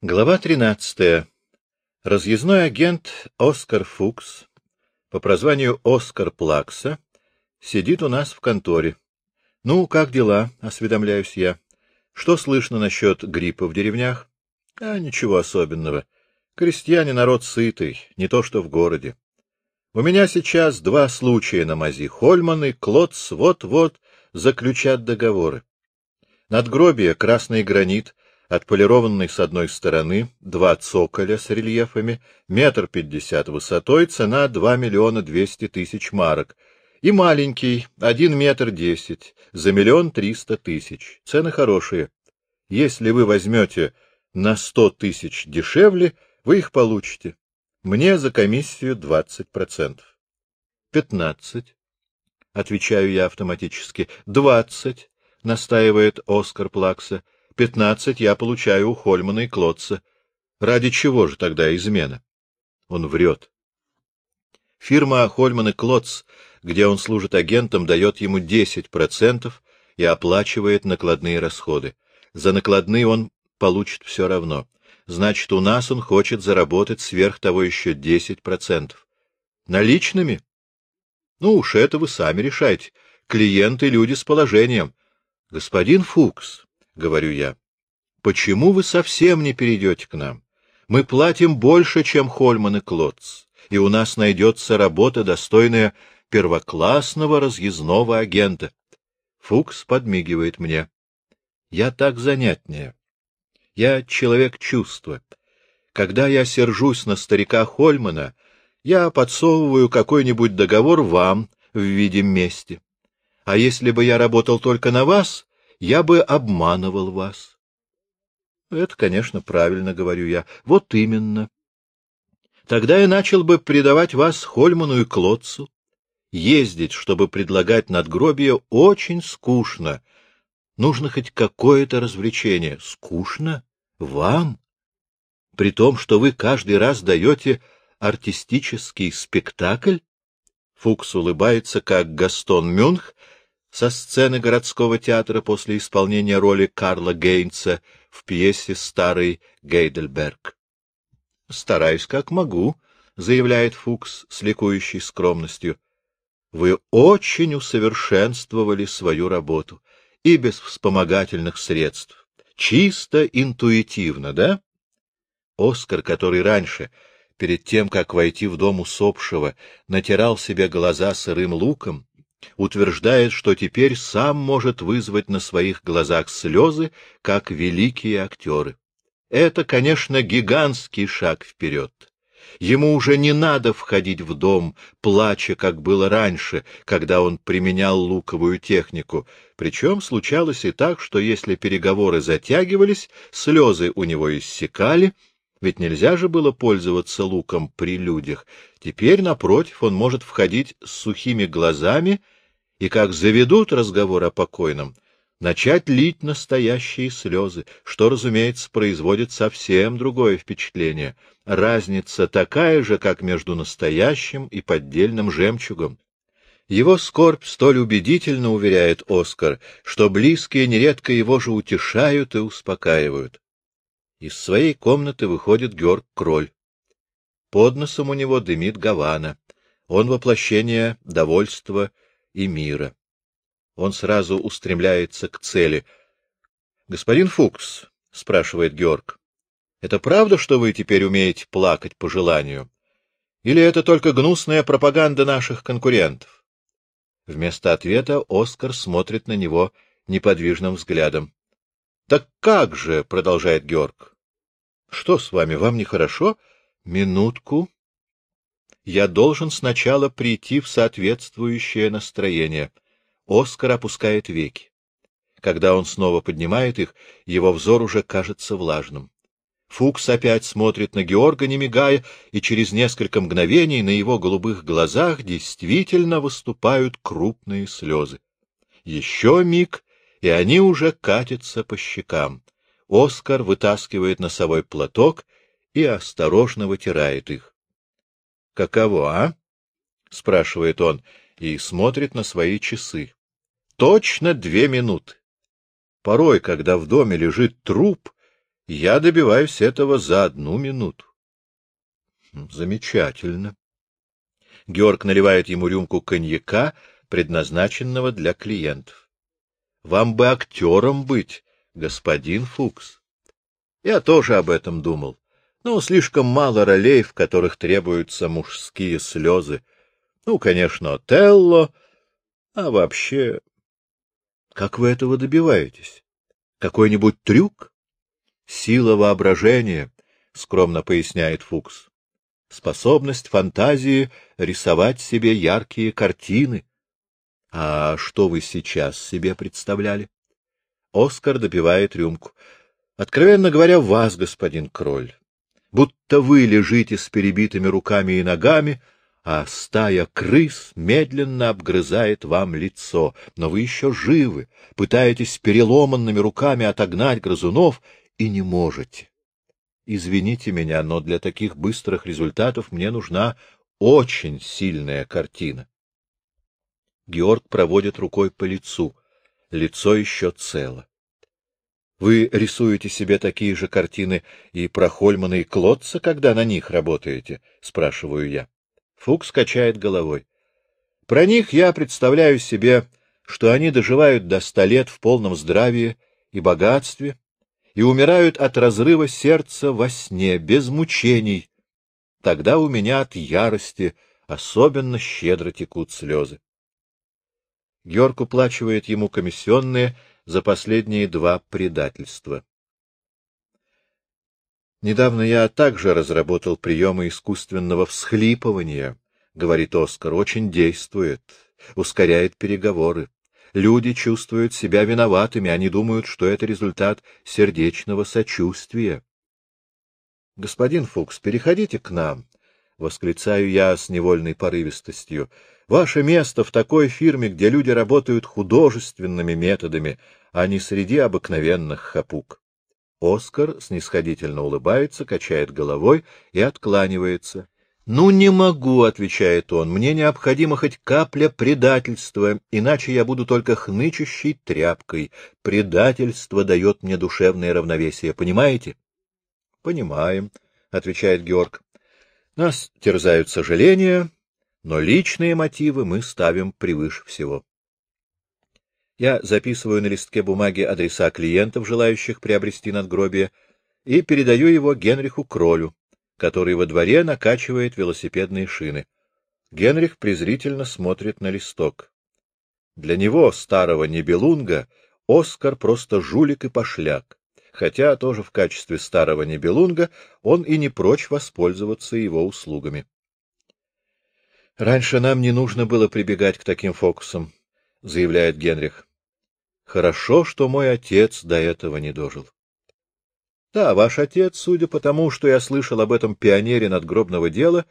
Глава 13. Разъездной агент Оскар Фукс, по прозванию Оскар Плакса, сидит у нас в конторе. — Ну, как дела? — осведомляюсь я. — Что слышно насчет гриппа в деревнях? — А, ничего особенного. Крестьяне народ сытый, не то что в городе. У меня сейчас два случая на мази. Хольман и Клотс вот-вот заключат договоры. Надгробие, красный гранит — отполированный с одной стороны, два цоколя с рельефами, метр пятьдесят высотой, цена два миллиона двести тысяч марок, и маленький, один метр десять, за миллион триста тысяч. Цены хорошие. Если вы возьмете на сто тысяч дешевле, вы их получите. Мне за комиссию двадцать процентов. Пятнадцать. Отвечаю я автоматически. Двадцать, настаивает Оскар Плакса. Пятнадцать я получаю у Хольмана и Клотца. Ради чего же тогда измена? Он врет. Фирма Хольман и Клотц, где он служит агентом, дает ему десять процентов и оплачивает накладные расходы. За накладные он получит все равно. Значит, у нас он хочет заработать сверх того еще десять процентов. Наличными? Ну уж это вы сами решайте. Клиенты — люди с положением. Господин Фукс, говорю я. — Почему вы совсем не перейдете к нам? Мы платим больше, чем Хольман и Клотц, и у нас найдется работа, достойная первоклассного разъездного агента. Фукс подмигивает мне. Я так занятнее. Я человек чувства. Когда я сержусь на старика Хольмана, я подсовываю какой-нибудь договор вам в виде мести. А если бы я работал только на вас, я бы обманывал вас. Это, конечно, правильно, говорю я. Вот именно. Тогда я начал бы предавать вас Хольману и Клотцу. Ездить, чтобы предлагать надгробие, очень скучно. Нужно хоть какое-то развлечение. Скучно? Вам? При том, что вы каждый раз даете артистический спектакль? Фукс улыбается, как Гастон Мюнх, со сцены городского театра после исполнения роли Карла Гейнца в пьесе «Старый Гейдельберг». «Стараюсь, как могу», — заявляет Фукс с ликующей скромностью. «Вы очень усовершенствовали свою работу, и без вспомогательных средств. Чисто интуитивно, да?» Оскар, который раньше, перед тем, как войти в дом усопшего, натирал себе глаза сырым луком, утверждает, что теперь сам может вызвать на своих глазах слезы, как великие актеры. Это, конечно, гигантский шаг вперед. Ему уже не надо входить в дом, плача, как было раньше, когда он применял луковую технику. Причем случалось и так, что если переговоры затягивались, слезы у него иссякали, ведь нельзя же было пользоваться луком при людях. Теперь, напротив, он может входить с сухими глазами и, как заведут разговор о покойном, начать лить настоящие слезы, что, разумеется, производит совсем другое впечатление. Разница такая же, как между настоящим и поддельным жемчугом. Его скорбь столь убедительно уверяет Оскар, что близкие нередко его же утешают и успокаивают. Из своей комнаты выходит Георг Кроль. Под носом у него дымит Гавана. Он воплощение довольства и мира. Он сразу устремляется к цели. — Господин Фукс, — спрашивает Георг, — это правда, что вы теперь умеете плакать по желанию? Или это только гнусная пропаганда наших конкурентов? Вместо ответа Оскар смотрит на него неподвижным взглядом. — Так как же, — продолжает Георг. — Что с вами, вам нехорошо? — Минутку. Я должен сначала прийти в соответствующее настроение. Оскар опускает веки. Когда он снова поднимает их, его взор уже кажется влажным. Фукс опять смотрит на Георга, не мигая, и через несколько мгновений на его голубых глазах действительно выступают крупные слезы. Еще миг, и они уже катятся по щекам. Оскар вытаскивает носовой платок и осторожно вытирает их. — Каково, а? — спрашивает он и смотрит на свои часы. — Точно две минуты. Порой, когда в доме лежит труп, Я добиваюсь этого за одну минуту. Замечательно. Георг наливает ему рюмку коньяка, предназначенного для клиентов. Вам бы актером быть, господин Фукс. Я тоже об этом думал. Ну, слишком мало ролей, в которых требуются мужские слезы. Ну, конечно, Телло, а вообще... Как вы этого добиваетесь? Какой-нибудь трюк? Сила воображения, — скромно поясняет Фукс. Способность фантазии рисовать себе яркие картины. А что вы сейчас себе представляли? Оскар допивает рюмку. Откровенно говоря, вас, господин Кроль. Будто вы лежите с перебитыми руками и ногами, а стая крыс медленно обгрызает вам лицо, но вы еще живы, пытаетесь переломанными руками отогнать грызунов и не можете. Извините меня, но для таких быстрых результатов мне нужна очень сильная картина. Георг проводит рукой по лицу. Лицо еще цело. Вы рисуете себе такие же картины и про Хольмана и Клотца, когда на них работаете? — спрашиваю я. Фукс качает головой. Про них я представляю себе, что они доживают до ста лет в полном здравии и богатстве и умирают от разрыва сердца во сне, без мучений. Тогда у меня от ярости особенно щедро текут слезы. Георг уплачивает ему комиссионные за последние два предательства. Недавно я также разработал приемы искусственного всхлипывания, — говорит Оскар, — очень действует, ускоряет переговоры. Люди чувствуют себя виноватыми, они думают, что это результат сердечного сочувствия. — Господин Фукс, переходите к нам, — восклицаю я с невольной порывистостью. — Ваше место в такой фирме, где люди работают художественными методами, а не среди обыкновенных хапук. Оскар снисходительно улыбается, качает головой и откланивается. — Ну, не могу, — отвечает он, — мне необходимо хоть капля предательства, иначе я буду только хнычущей тряпкой. Предательство дает мне душевное равновесие, понимаете? — Понимаем, — отвечает Георг. — Нас терзают сожаления, но личные мотивы мы ставим превыше всего. Я записываю на листке бумаги адреса клиентов, желающих приобрести надгробие, и передаю его Генриху Кролю, который во дворе накачивает велосипедные шины. Генрих презрительно смотрит на листок. Для него, старого небелунга, Оскар просто жулик и пошляк, хотя тоже в качестве старого небелунга он и не прочь воспользоваться его услугами. «Раньше нам не нужно было прибегать к таким фокусам», — заявляет Генрих. Хорошо, что мой отец до этого не дожил. Да, ваш отец, судя по тому, что я слышал об этом пионере надгробного дела,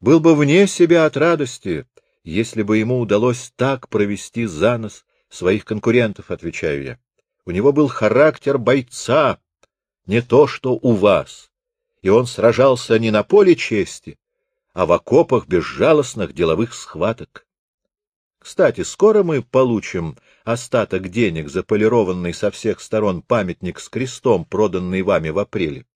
был бы вне себя от радости, если бы ему удалось так провести за нос своих конкурентов, отвечаю я. У него был характер бойца, не то что у вас, и он сражался не на поле чести, а в окопах безжалостных деловых схваток. Кстати, скоро мы получим остаток денег за полированный со всех сторон памятник с крестом, проданный вами в апреле.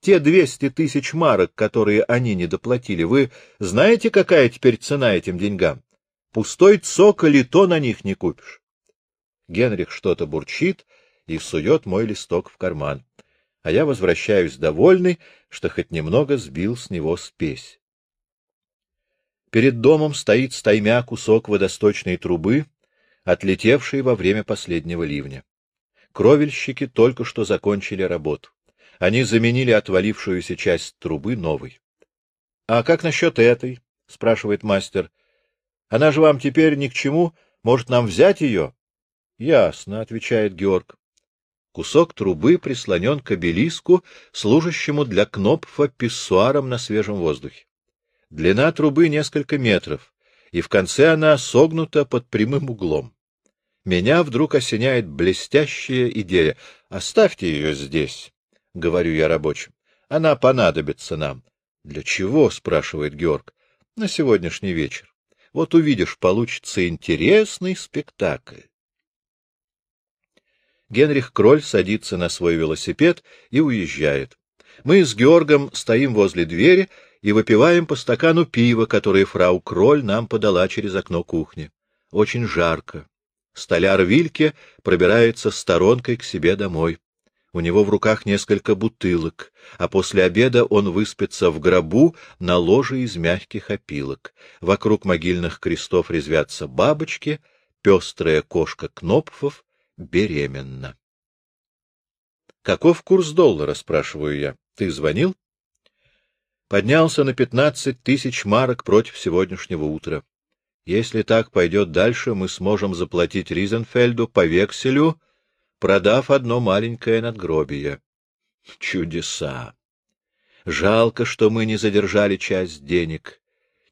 Те двести тысяч марок, которые они не доплатили, вы знаете, какая теперь цена этим деньгам? Пустой цоколь и то на них не купишь. Генрих что-то бурчит и сует мой листок в карман, а я возвращаюсь довольный, что хоть немного сбил с него спесь. Перед домом стоит стаймя кусок водосточной трубы, отлетевший во время последнего ливня. Кровельщики только что закончили работу. Они заменили отвалившуюся часть трубы новой. — А как насчет этой? — спрашивает мастер. — Она же вам теперь ни к чему. Может, нам взять ее? — Ясно, — отвечает Георг. Кусок трубы прислонен к обелиску, служащему для Кнопфа писсуаром на свежем воздухе. Длина трубы несколько метров, и в конце она согнута под прямым углом. Меня вдруг осеняет блестящая идея. «Оставьте ее здесь», — говорю я рабочим. «Она понадобится нам». «Для чего?» — спрашивает Георг. «На сегодняшний вечер. Вот увидишь, получится интересный спектакль». Генрих Кроль садится на свой велосипед и уезжает. Мы с Георгом стоим возле двери и выпиваем по стакану пива, которое фрау Кроль нам подала через окно кухни. Очень жарко. Столяр Вильке пробирается сторонкой к себе домой. У него в руках несколько бутылок, а после обеда он выспится в гробу на ложе из мягких опилок. Вокруг могильных крестов резвятся бабочки, пестрая кошка Кнопфов беременна. — Каков курс доллара? — спрашиваю я. — Ты звонил? Поднялся на пятнадцать тысяч марок против сегодняшнего утра. Если так пойдет дальше, мы сможем заплатить Ризенфельду по векселю, продав одно маленькое надгробие. Чудеса! Жалко, что мы не задержали часть денег.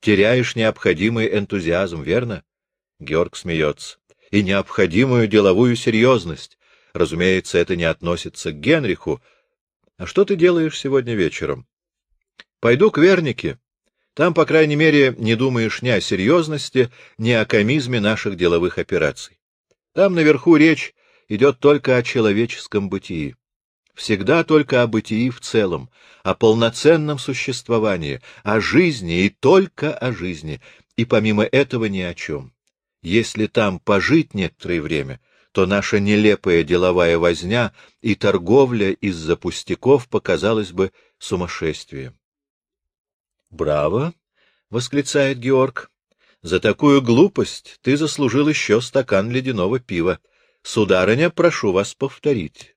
Теряешь необходимый энтузиазм, верно? Георг смеется и необходимую деловую серьезность. Разумеется, это не относится к Генриху. А что ты делаешь сегодня вечером? Пойду к Вернике. Там, по крайней мере, не думаешь ни о серьезности, ни о комизме наших деловых операций. Там наверху речь идет только о человеческом бытии. Всегда только о бытии в целом, о полноценном существовании, о жизни и только о жизни, и помимо этого ни о чем. Если там пожить некоторое время, то наша нелепая деловая возня и торговля из-за пустяков показалась бы сумасшествием. — Браво! — восклицает Георг. — За такую глупость ты заслужил еще стакан ледяного пива. Сударыня, прошу вас повторить.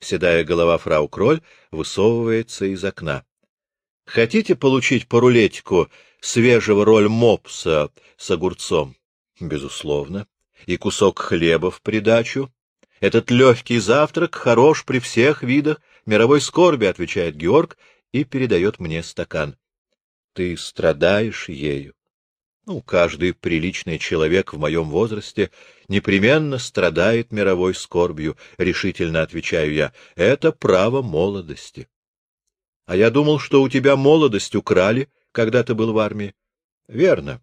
Седая голова фрау Кроль высовывается из окна. — Хотите получить по рулетику свежего роль мопса с огурцом? Безусловно. И кусок хлеба в придачу. Этот легкий завтрак хорош при всех видах мировой скорби, отвечает Георг и передает мне стакан. Ты страдаешь ею. Ну, каждый приличный человек в моем возрасте непременно страдает мировой скорбью, решительно отвечаю я. Это право молодости. А я думал, что у тебя молодость украли, когда ты был в армии. Верно.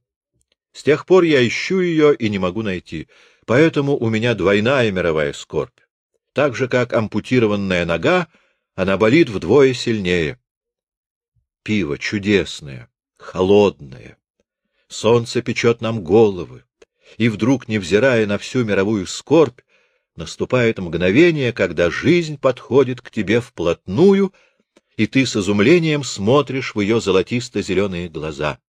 С тех пор я ищу ее и не могу найти, поэтому у меня двойная мировая скорбь. Так же, как ампутированная нога, она болит вдвое сильнее. Пиво чудесное, холодное. Солнце печет нам головы, и вдруг, невзирая на всю мировую скорбь, наступает мгновение, когда жизнь подходит к тебе вплотную, и ты с изумлением смотришь в ее золотисто-зеленые глаза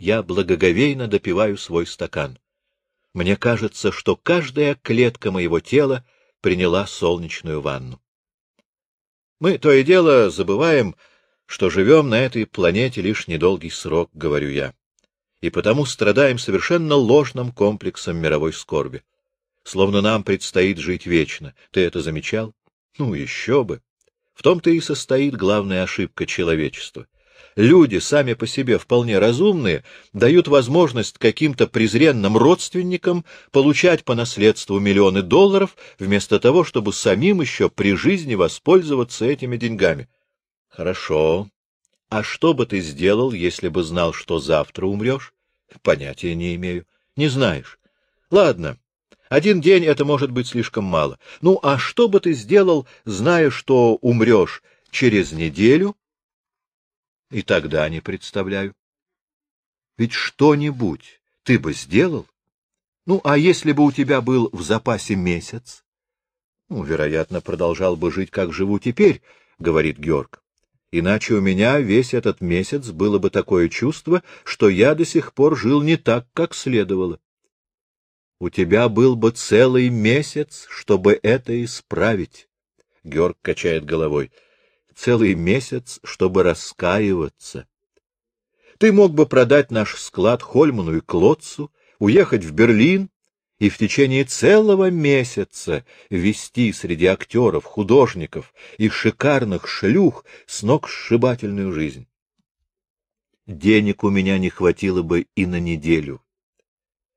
я благоговейно допиваю свой стакан. Мне кажется, что каждая клетка моего тела приняла солнечную ванну. Мы то и дело забываем, что живем на этой планете лишь недолгий срок, говорю я, и потому страдаем совершенно ложным комплексом мировой скорби. Словно нам предстоит жить вечно. Ты это замечал? Ну, еще бы. В том-то и состоит главная ошибка человечества — люди, сами по себе вполне разумные, дают возможность каким-то презренным родственникам получать по наследству миллионы долларов, вместо того, чтобы самим еще при жизни воспользоваться этими деньгами. Хорошо. А что бы ты сделал, если бы знал, что завтра умрешь? Понятия не имею. Не знаешь. Ладно. Один день это может быть слишком мало. Ну, а что бы ты сделал, зная, что умрешь через неделю и тогда не представляю. Ведь что-нибудь ты бы сделал? Ну, а если бы у тебя был в запасе месяц? Ну, вероятно, продолжал бы жить, как живу теперь, — говорит Георг. Иначе у меня весь этот месяц было бы такое чувство, что я до сих пор жил не так, как следовало. У тебя был бы целый месяц, чтобы это исправить. Георг качает головой целый месяц, чтобы раскаиваться. Ты мог бы продать наш склад Хольману и Клотцу, уехать в Берлин и в течение целого месяца вести среди актеров, художников и шикарных шлюх с ног сшибательную жизнь. Денег у меня не хватило бы и на неделю,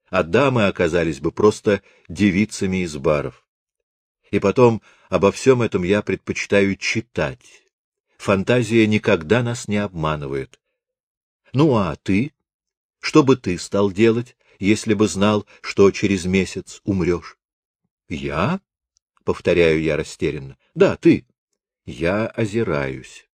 а дамы оказались бы просто девицами из баров. И потом обо всем этом я предпочитаю читать, Фантазия никогда нас не обманывает. Ну а ты? Что бы ты стал делать, если бы знал, что через месяц умрешь? Я? — повторяю я растерянно. — Да, ты. Я озираюсь.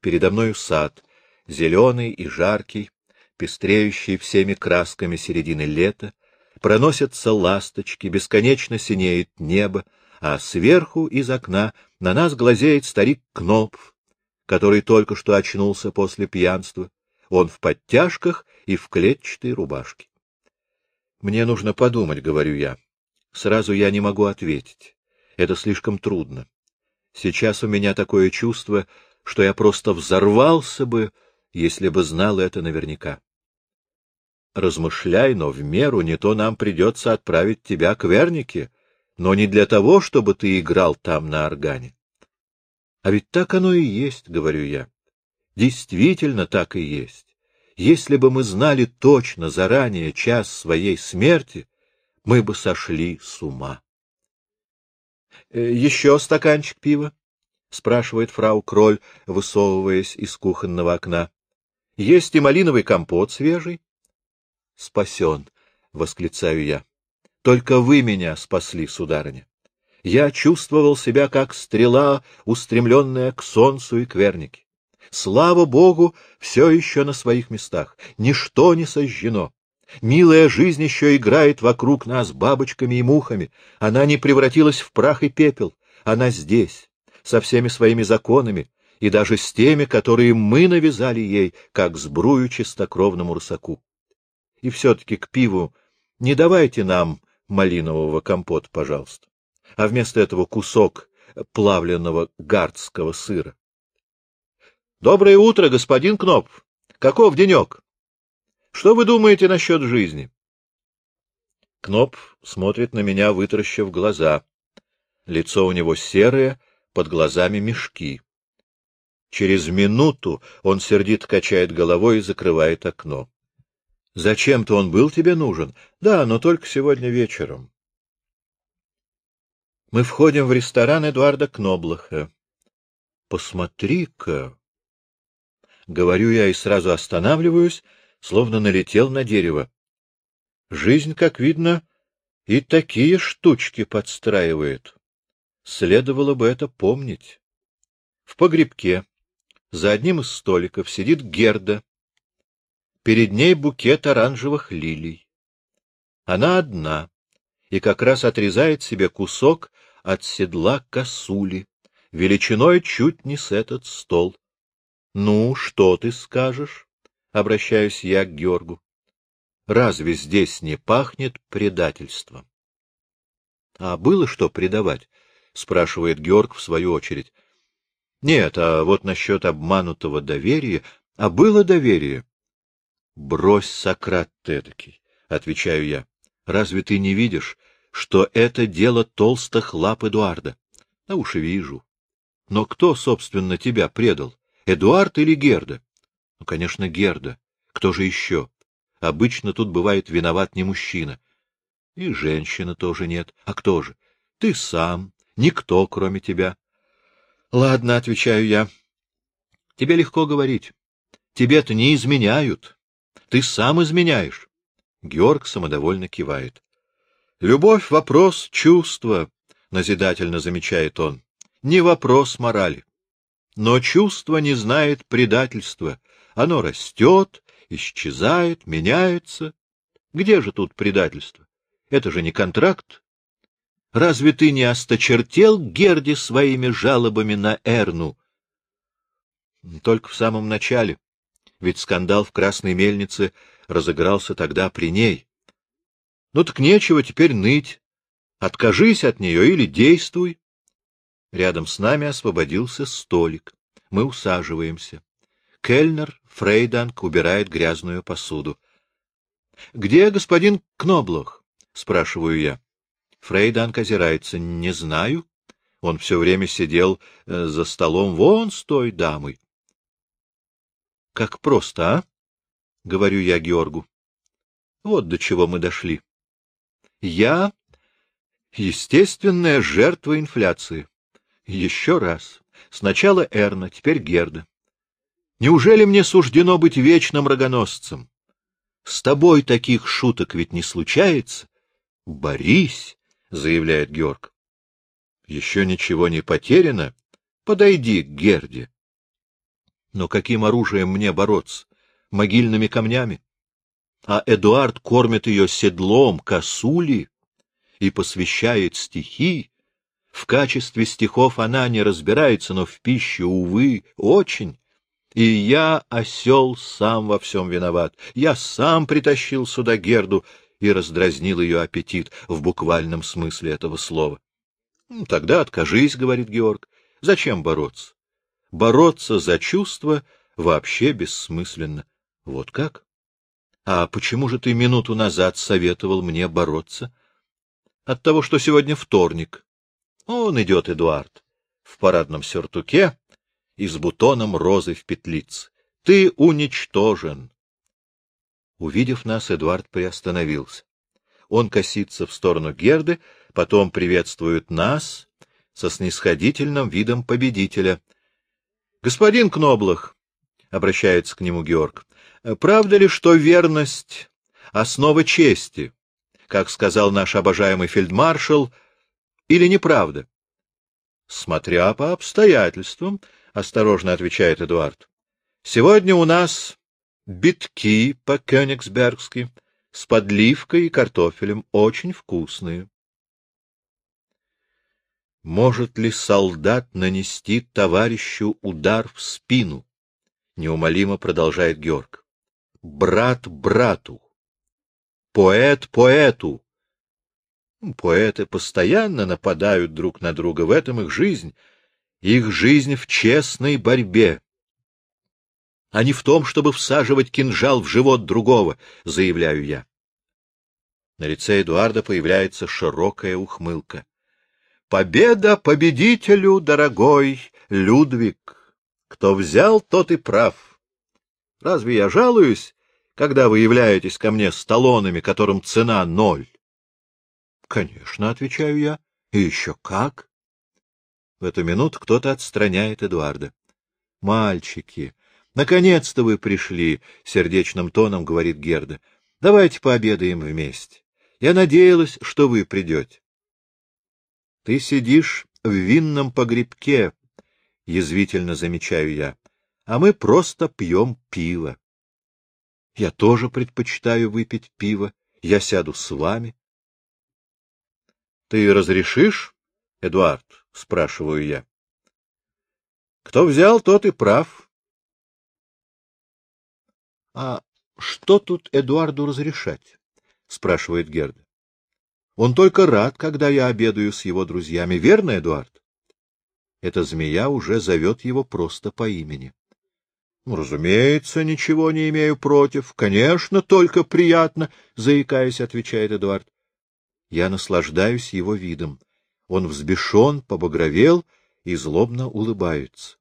Передо мною сад, зеленый и жаркий, пестреющий всеми красками середины лета, проносятся ласточки, бесконечно синеет небо, а сверху из окна на нас глазеет старик Кнопф, который только что очнулся после пьянства. Он в подтяжках и в клетчатой рубашке. Мне нужно подумать, — говорю я. Сразу я не могу ответить. Это слишком трудно. Сейчас у меня такое чувство, что я просто взорвался бы, если бы знал это наверняка. Размышляй, но в меру, не то нам придется отправить тебя к Вернике, но не для того, чтобы ты играл там на органе. А ведь так оно и есть, — говорю я. Действительно так и есть. Если бы мы знали точно заранее час своей смерти, мы бы сошли с ума. «Э, — Еще стаканчик пива? — спрашивает фрау Кроль, высовываясь из кухонного окна. — Есть и малиновый компот свежий. — Спасен, — восклицаю я. — Только вы меня спасли, сударыня. Я чувствовал себя как стрела, устремленная к солнцу и к вернике. Слава Богу, все еще на своих местах, ничто не сожжено. Милая жизнь еще играет вокруг нас бабочками и мухами. Она не превратилась в прах и пепел. Она здесь, со всеми своими законами, и даже с теми, которые мы навязали ей, как сбрую чистокровному русаку. И все-таки к пиву не давайте нам малинового компота, пожалуйста, а вместо этого кусок плавленного гардского сыра. — Доброе утро, господин Кнопф! Каков денек? Что вы думаете насчет жизни? Кноп смотрит на меня, вытаращив глаза. Лицо у него серое, под глазами мешки. Через минуту он сердито качает головой и закрывает окно. — Зачем-то он был тебе нужен? Да, но только сегодня вечером. Мы входим в ресторан Эдуарда Кноблаха. Посмотри-ка! Говорю я и сразу останавливаюсь, словно налетел на дерево. Жизнь, как видно, и такие штучки подстраивает. Следовало бы это помнить. В погребке за одним из столиков сидит Герда. Перед ней букет оранжевых лилий. Она одна и как раз отрезает себе кусок от седла косули, величиной чуть не с этот стол. — Ну, что ты скажешь? обращаюсь я к Георгу. Разве здесь не пахнет предательством? — А было что предавать? — спрашивает Георг в свою очередь. — Нет, а вот насчет обманутого доверия... А было доверие? — Брось, Сократ эдакий, — отвечаю я. — Разве ты не видишь, что это дело толстых лап Эдуарда? Да уж и вижу. Но кто, собственно, тебя предал? Эдуард или Герда? Ну, конечно, Герда. Кто же еще? Обычно тут бывает виноват не мужчина. И женщина тоже нет. А кто же? Ты сам. Никто, кроме тебя. Ладно, отвечаю я. Тебе легко говорить. Тебе-то не изменяют. Ты сам изменяешь. Георг самодовольно кивает. Любовь — вопрос чувства, — назидательно замечает он. Не вопрос морали. Но чувство не знает предательства. Оно растет, исчезает, меняется. Где же тут предательство? Это же не контракт. Разве ты не осточертел Герди своими жалобами на Эрну? Только в самом начале. Ведь скандал в Красной Мельнице разыгрался тогда при ней. Ну так нечего теперь ныть. Откажись от нее или действуй. Рядом с нами освободился столик. Мы усаживаемся. Кельнер, Фрейданг убирает грязную посуду. — Где господин Кноблох? — спрашиваю я. Фрейданг озирается. — Не знаю. Он все время сидел э, за столом вон с той дамой. — Как просто, а? — говорю я Георгу. Вот до чего мы дошли. Я — естественная жертва инфляции. Еще раз. Сначала Эрна, теперь Герда. Неужели мне суждено быть вечным рогоносцем? С тобой таких шуток ведь не случается. — Борись, — заявляет Георг. Еще ничего не потеряно? Подойди к Герде. Но каким оружием мне бороться? Могильными камнями? А Эдуард кормит ее седлом, косули и посвящает стихи. В качестве стихов она не разбирается, но в пищу, увы, очень. И я, осел, сам во всем виноват. Я сам притащил сюда Герду и раздразнил ее аппетит в буквальном смысле этого слова. — Тогда откажись, — говорит Георг. — Зачем бороться? Бороться за чувства вообще бессмысленно. Вот как? А почему же ты минуту назад советовал мне бороться? От того, что сегодня вторник. Он идет, Эдуард, в парадном сюртуке и с бутоном розы в петлице. Ты уничтожен. Увидев нас, Эдуард приостановился. Он косится в сторону Герды, потом приветствует нас со снисходительным видом победителя. — Господин Кноблах, — обращается к нему Георг, — правда ли, что верность — основа чести, как сказал наш обожаемый фельдмаршал, или неправда? — Смотря по обстоятельствам, — осторожно отвечает Эдуард. — Сегодня у нас битки по-кёнигсбергски с подливкой и картофелем, очень вкусные. Может ли солдат нанести товарищу удар в спину? Неумолимо продолжает Георг. Брат брату. Поэт поэту. Поэты постоянно нападают друг на друга, в этом их жизнь, их жизнь в честной борьбе, а не в том, чтобы всаживать кинжал в живот другого, заявляю я. На лице Эдуарда появляется широкая ухмылка. Победа победителю, дорогой Людвиг! Кто взял, тот и прав. Разве я жалуюсь, когда вы являетесь ко мне с талонами, которым цена ноль? — Конечно, — отвечаю я. — И еще как? В эту минуту кто-то отстраняет Эдуарда. — Мальчики, наконец-то вы пришли, — сердечным тоном говорит Герда. — Давайте пообедаем вместе. Я надеялась, что вы придете. — Ты сидишь в винном погребке, — язвительно замечаю я, — а мы просто пьем пиво. Я тоже предпочитаю выпить пиво. Я сяду с вами. — Ты разрешишь, Эдуард? — спрашиваю я. — Кто взял, тот и прав. — А что тут Эдуарду разрешать? — спрашивает Герда. Он только рад, когда я обедаю с его друзьями. Верно, Эдуард? Эта змея уже зовет его просто по имени. Ну, — Разумеется, ничего не имею против. Конечно, только приятно, — заикаясь, отвечает Эдуард. Я наслаждаюсь его видом. Он взбешен, побагровел и злобно улыбается.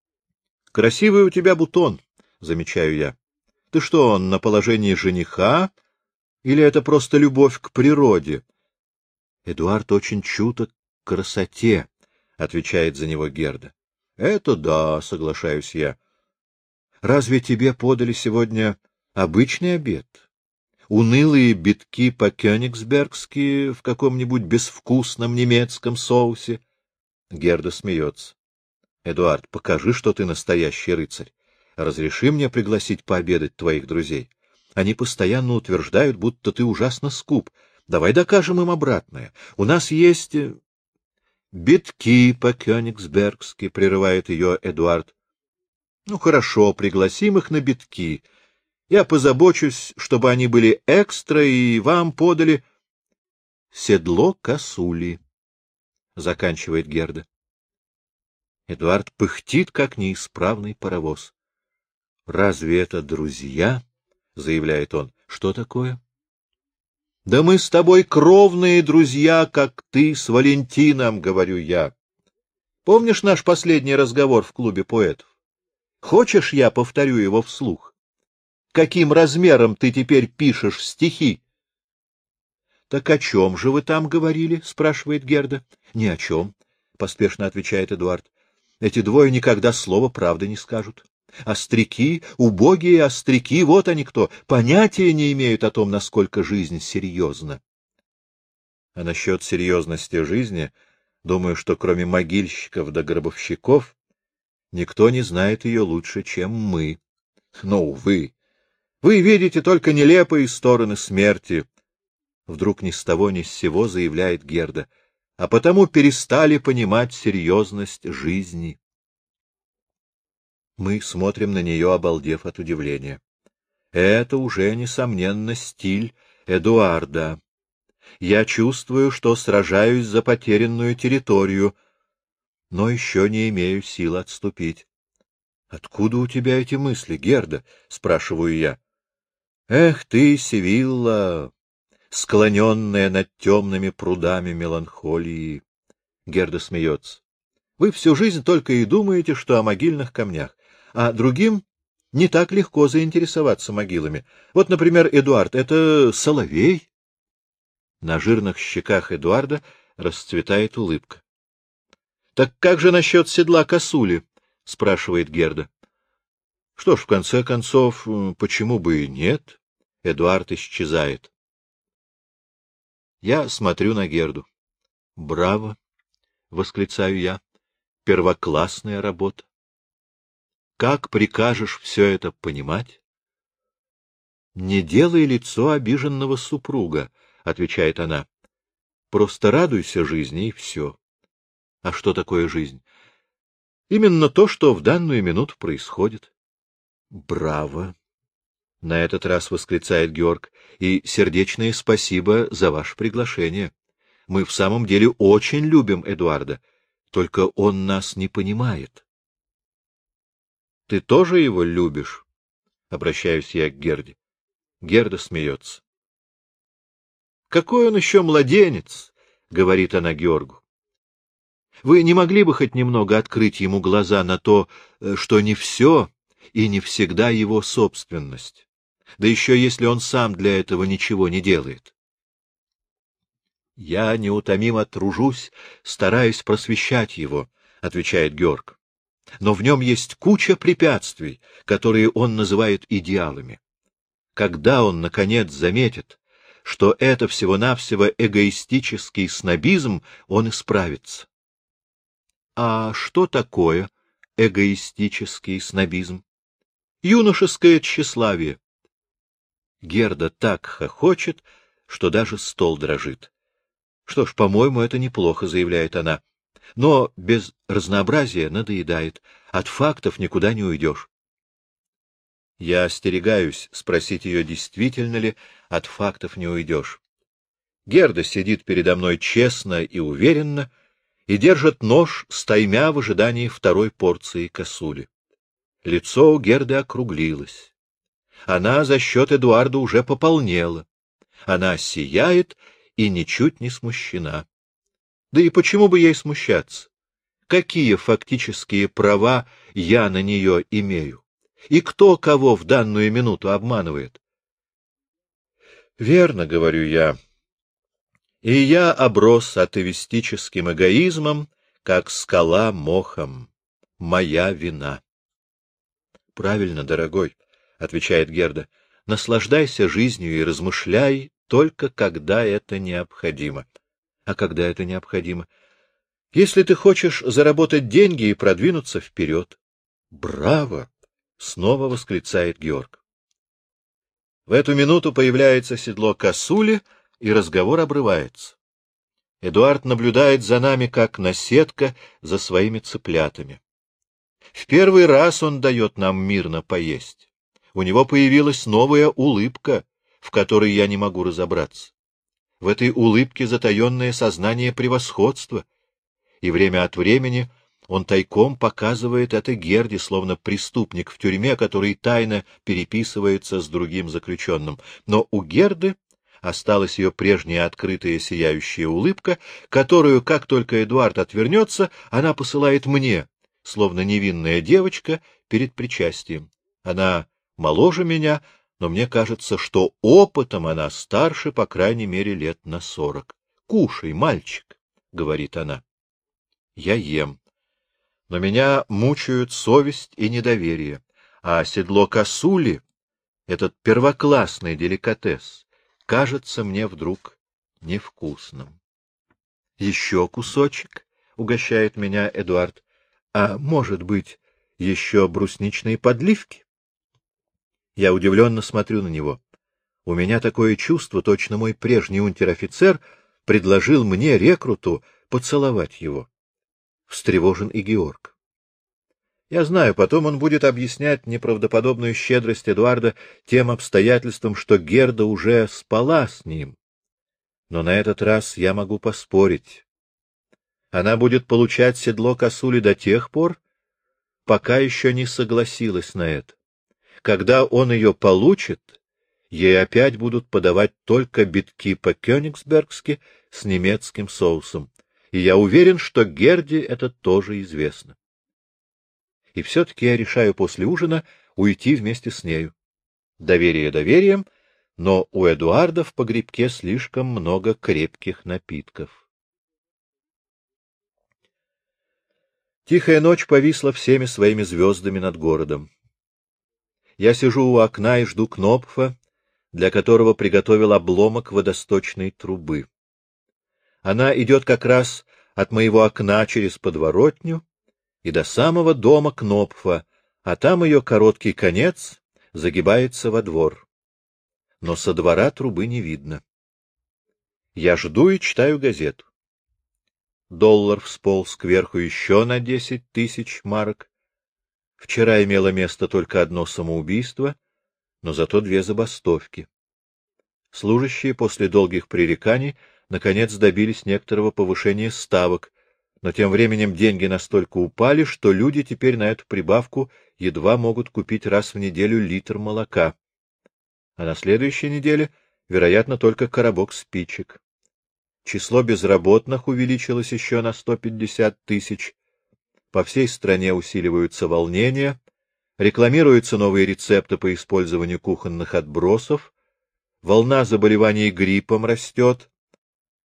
— Красивый у тебя бутон, — замечаю я. — Ты что, он на положении жениха или это просто любовь к природе? Эдуард очень чуток к красоте, — отвечает за него Герда. — Это да, — соглашаюсь я. — Разве тебе подали сегодня обычный обед? Унылые битки по-кёнигсбергски в каком-нибудь безвкусном немецком соусе? Герда смеется. — Эдуард, покажи, что ты настоящий рыцарь. Разреши мне пригласить пообедать твоих друзей. Они постоянно утверждают, будто ты ужасно скуп. Давай докажем им обратное. У нас есть... Э, битки по-кёнигсбергски, — прерывает ее Эдуард. Ну, хорошо, пригласим их на битки. Я позабочусь, чтобы они были экстра, и вам подали... Седло косули, — заканчивает Герда. Эдуард пыхтит, как неисправный паровоз. Разве это друзья? заявляет он. — Что такое? — Да мы с тобой кровные друзья, как ты с Валентином, — говорю я. Помнишь наш последний разговор в клубе поэтов? Хочешь, я повторю его вслух? Каким размером ты теперь пишешь стихи? — Так о чем же вы там говорили? — спрашивает Герда. — Ни о чем, — поспешно отвечает Эдуард. — Эти двое никогда слова правды не скажут. Остряки, убогие остряки, вот они кто, понятия не имеют о том, насколько жизнь серьезна. А насчет серьезности жизни Думаю, что кроме могильщиков да гробовщиков никто не знает ее лучше, чем мы. Но, увы, вы видите только нелепые стороны смерти. Вдруг ни с того ни с сего заявляет Герда, а потому перестали понимать серьезность жизни. Мы смотрим на нее, обалдев от удивления. Это уже, несомненно, стиль Эдуарда. Я чувствую, что сражаюсь за потерянную территорию, но еще не имею сил отступить. — Откуда у тебя эти мысли, Герда? — спрашиваю я. — Эх ты, Севилла, склоненная над темными прудами меланхолии! Герда смеется. — Вы всю жизнь только и думаете, что о могильных камнях, а другим не так легко заинтересоваться могилами. Вот, например, Эдуард — это соловей. На жирных щеках Эдуарда расцветает улыбка. — Так как же насчет седла косули? — спрашивает Герда. — Что ж, в конце концов, почему бы и нет? Эдуард исчезает. Я смотрю на Герду. — Браво! — восклицаю я. — Первоклассная работа. Как прикажешь все это понимать? — Не делай лицо обиженного супруга, — отвечает она. — Просто радуйся жизни, и все. А что такое жизнь? Именно то, что в данную минуту происходит. — Браво! — на этот раз восклицает Георг, — и сердечное спасибо за ваше приглашение. Мы в самом деле очень любим Эдуарда, только он нас не понимает. — ты тоже его любишь? Обращаюсь я к Герде. Герда смеется. Какой он еще младенец, говорит она Георгу. Вы не могли бы хоть немного открыть ему глаза на то, э, что не все и не всегда его собственность, да еще если он сам для этого ничего не делает. Я неутомимо тружусь, стараясь просвещать его, отвечает Георг но в нем есть куча препятствий, которые он называет идеалами. Когда он, наконец, заметит, что это всего-навсего эгоистический снобизм, он исправится. А что такое эгоистический снобизм? Юношеское тщеславие. Герда так хохочет, что даже стол дрожит. Что ж, по-моему, это неплохо, заявляет она. Но без разнообразия надоедает. От фактов никуда не уйдешь. Я остерегаюсь спросить ее, действительно ли от фактов не уйдешь. Герда сидит передо мной честно и уверенно и держит нож, стаймя в ожидании второй порции косули. Лицо у Герды округлилось. Она за счет Эдуарда уже пополнела. Она сияет и ничуть не смущена. Да и почему бы ей смущаться? Какие фактические права я на нее имею? И кто кого в данную минуту обманывает? Верно, говорю я. И я оброс атеистическим эгоизмом, как скала мохом. Моя вина. Правильно, дорогой, — отвечает Герда. Наслаждайся жизнью и размышляй только когда это необходимо а когда это необходимо. Если ты хочешь заработать деньги и продвинуться вперед. Браво! Снова восклицает Георг. В эту минуту появляется седло косули, и разговор обрывается. Эдуард наблюдает за нами, как наседка за своими цыплятами. В первый раз он дает нам мирно поесть. У него появилась новая улыбка, в которой я не могу разобраться в этой улыбке затаенное сознание превосходства, и время от времени он тайком показывает это Герде, словно преступник в тюрьме, который тайно переписывается с другим заключенным. Но у Герды осталась ее прежняя открытая сияющая улыбка, которую, как только Эдуард отвернется, она посылает мне, словно невинная девочка перед причастием. Она моложе меня, но мне кажется, что опытом она старше, по крайней мере, лет на сорок. — Кушай, мальчик, — говорит она. Я ем. Но меня мучают совесть и недоверие, а седло косули, этот первоклассный деликатес, кажется мне вдруг невкусным. — Еще кусочек? угощает меня Эдуард. — А может быть, еще брусничные подливки? Я удивленно смотрю на него. У меня такое чувство, точно мой прежний унтер-офицер предложил мне, рекруту, поцеловать его. Встревожен и Георг. Я знаю, потом он будет объяснять неправдоподобную щедрость Эдуарда тем обстоятельством, что Герда уже спала с ним. Но на этот раз я могу поспорить. Она будет получать седло косули до тех пор, пока еще не согласилась на это. Когда он ее получит, ей опять будут подавать только битки по-кёнигсбергски с немецким соусом, и я уверен, что Герде это тоже известно. И все-таки я решаю после ужина уйти вместе с нею. Доверие доверием, но у Эдуарда в погребке слишком много крепких напитков. Тихая ночь повисла всеми своими звездами над городом. Я сижу у окна и жду Кнопфа, для которого приготовил обломок водосточной трубы. Она идет как раз от моего окна через подворотню и до самого дома Кнопфа, а там ее короткий конец загибается во двор. Но со двора трубы не видно. Я жду и читаю газету. Доллар всполз кверху еще на десять тысяч марок. Вчера имело место только одно самоубийство — но зато две забастовки. Служащие после долгих пререканий наконец добились некоторого повышения ставок, но тем временем деньги настолько упали, что люди теперь на эту прибавку едва могут купить раз в неделю литр молока. А на следующей неделе, вероятно, только коробок спичек. Число безработных увеличилось еще на 150 тысяч. По всей стране усиливаются волнения, Рекламируются новые рецепты по использованию кухонных отбросов. Волна заболеваний гриппом растет.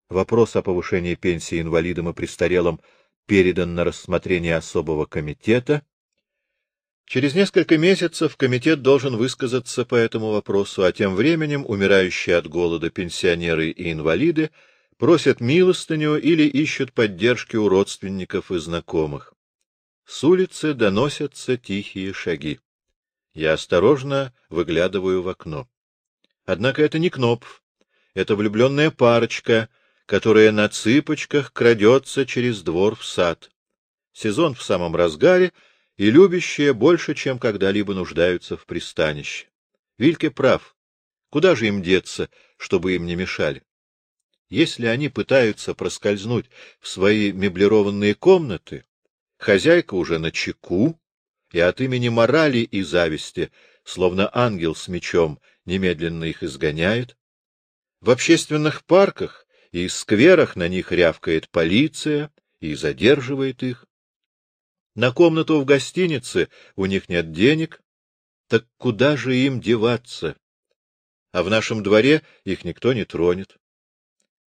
Вопрос о повышении пенсии инвалидам и престарелым передан на рассмотрение особого комитета. Через несколько месяцев комитет должен высказаться по этому вопросу, а тем временем умирающие от голода пенсионеры и инвалиды просят милостыню или ищут поддержки у родственников и знакомых. С улицы доносятся тихие шаги. Я осторожно выглядываю в окно. Однако это не Кнопф, это влюбленная парочка, которая на цыпочках крадется через двор в сад. Сезон в самом разгаре, и любящие больше, чем когда-либо нуждаются в пристанище. Вильке прав. Куда же им деться, чтобы им не мешали? Если они пытаются проскользнуть в свои меблированные комнаты, Хозяйка уже на чеку, и от имени морали и зависти, словно ангел с мечом, немедленно их изгоняет. В общественных парках и скверах на них рявкает полиция и задерживает их. На комнату в гостинице у них нет денег, так куда же им деваться? А в нашем дворе их никто не тронет.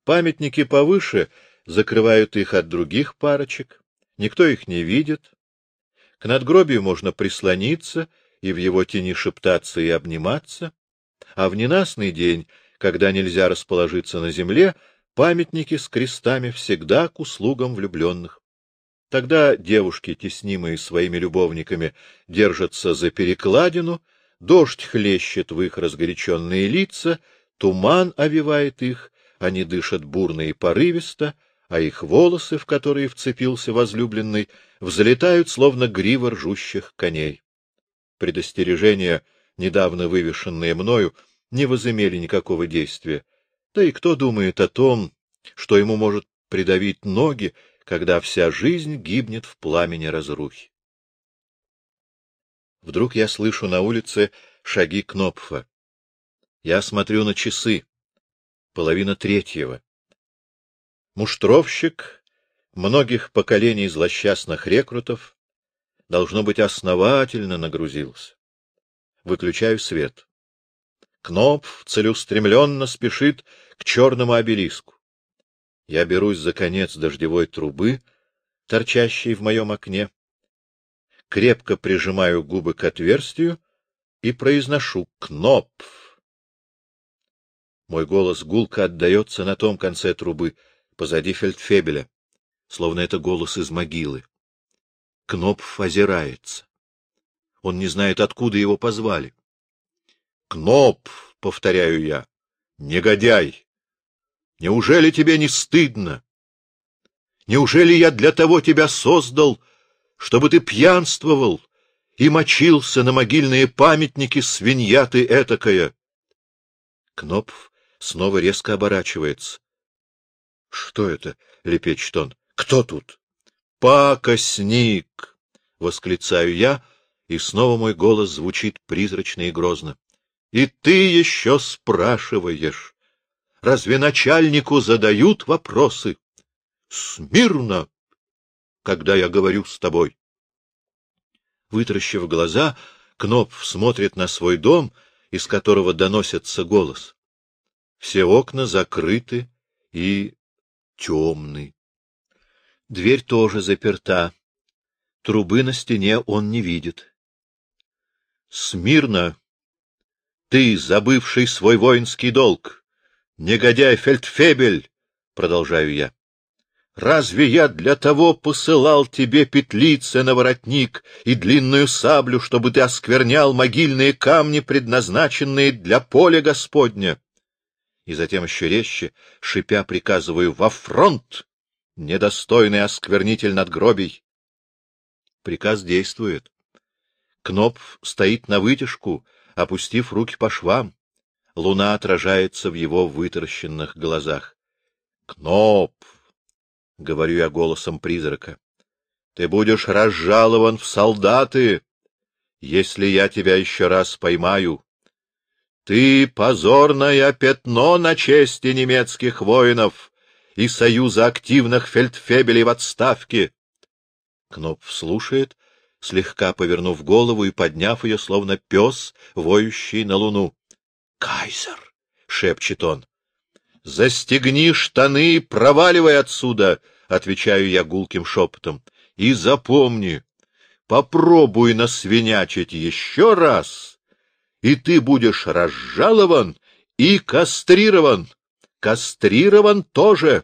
Памятники повыше закрывают их от других парочек. Никто их не видит. К надгробию можно прислониться и в его тени шептаться и обниматься. А в ненастный день, когда нельзя расположиться на земле, памятники с крестами всегда к услугам влюбленных. Тогда девушки, теснимые своими любовниками, держатся за перекладину, дождь хлещет в их разгоряченные лица, туман овивает их, они дышат бурно и порывисто, а их волосы, в которые вцепился возлюбленный, взлетают, словно грива ржущих коней. Предостережения, недавно вывешенные мною, не возымели никакого действия. Да и кто думает о том, что ему может придавить ноги, когда вся жизнь гибнет в пламени разрухи? Вдруг я слышу на улице шаги Кнопфа. Я смотрю на часы. Половина третьего. Муштровщик многих поколений злосчастных рекрутов должно быть основательно нагрузился. Выключаю свет. Кнопф целеустремленно спешит к черному обелиску. Я берусь за конец дождевой трубы, торчащей в моем окне, крепко прижимаю губы к отверстию и произношу «Кнопф». Мой голос гулко отдается на том конце трубы — позади фельдфебеля. словно это голос из могилы. Кнопф озирается. Он не знает, откуда его позвали. — Кнопф, — повторяю я, — негодяй! Неужели тебе не стыдно? Неужели я для того тебя создал, чтобы ты пьянствовал и мочился на могильные памятники, свинья ты этакая? Кнопф снова резко оборачивается. — Что это? — лепечет он. — Кто тут? — Пакостник! — восклицаю я, и снова мой голос звучит призрачно и грозно. — И ты еще спрашиваешь? Разве начальнику задают вопросы? Смирно, когда я говорю с тобой. Вытращив глаза, Кнопф смотрит на свой дом, из которого доносится голос. Все окна закрыты и темны. Дверь тоже заперта. Трубы на стене он не видит. Смирно! Ты, забывший свой воинский долг, негодяй Фельдфебель, продолжаю я. Разве я для того посылал тебе петлицы на воротник и длинную саблю, чтобы ты осквернял могильные камни, предназначенные для поля Господня? И затем еще резче, шипя, приказываю «Во фронт! Недостойный осквернитель надгробий!» Приказ действует. Кнопф стоит на вытяжку, опустив руки по швам. Луна отражается в его вытаращенных глазах. — Кнопф! — говорю я голосом призрака. — Ты будешь разжалован в солдаты, если я тебя еще раз поймаю. Ты — позорное пятно на чести немецких воинов и союза активных фельдфебелей в отставке. Кнопф слушает, слегка повернув голову и подняв ее, словно пес, воющий на луну. — Кайзер! — шепчет он. — Застегни штаны и проваливай отсюда, — отвечаю я гулким шепотом. — И запомни, попробуй насвинячить еще раз, и ты будешь разжалован и кастрирован. Кастрирован тоже.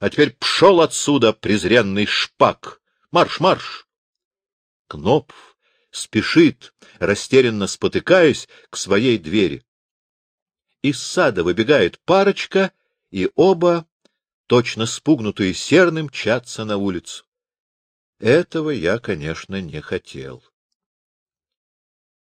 А теперь пшел отсюда, презренный шпак. Марш, марш! Кнопф спешит, растерянно спотыкаясь, к своей двери. Из сада выбегает парочка, и оба, точно спугнутые серным, мчатся на улицу. Этого я, конечно, не хотел.